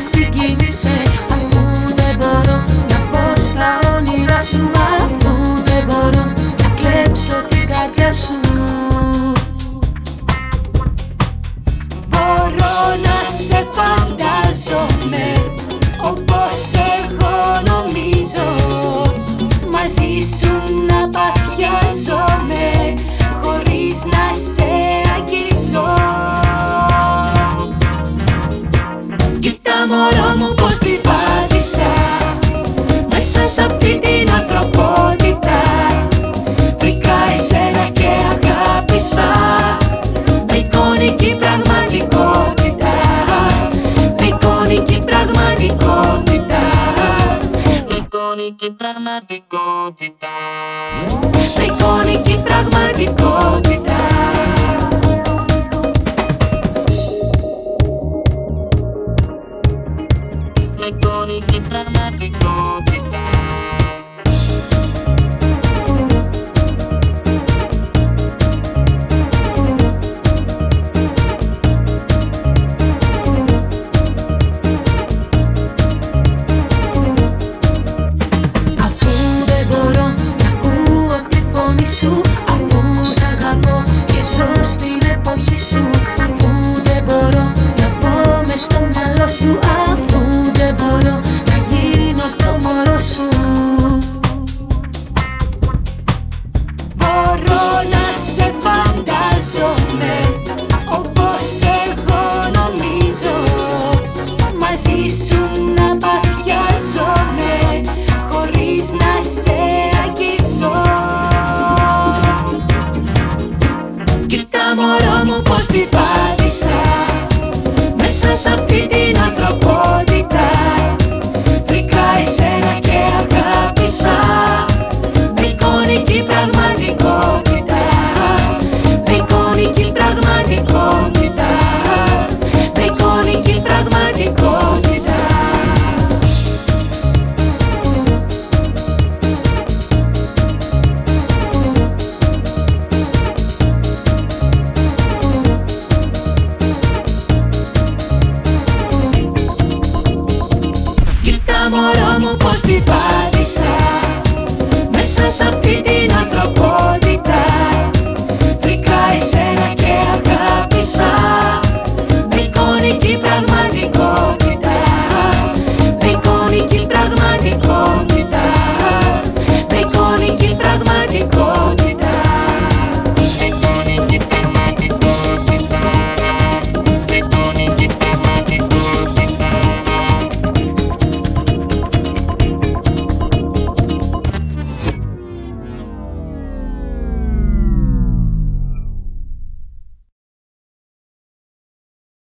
συγκίνησε Αφού δεν μπορώ να πω στα όνειρά σου Αφού δεν μπορώ να κλέψω την καρδιά σου. Μπορώ να σε φαντάζομαι Όπως εγώ νομίζω. Μαζί σου να παθιάζομαι Χωρίς να σε μωρό μου πως την πάτησα Μέσα σε αυτή την ανθρωπότητα. Βρήκα εσένα και αγάπησα Με εικονική πραγματικότητα Με εικονική πραγματικότητα. Με εικονική πραγματικότητα. Με εικονική πραγματικότητα. Jesus Κοίτα μωρό μου πως την πάτησα. μωρό μου πως την πάτησα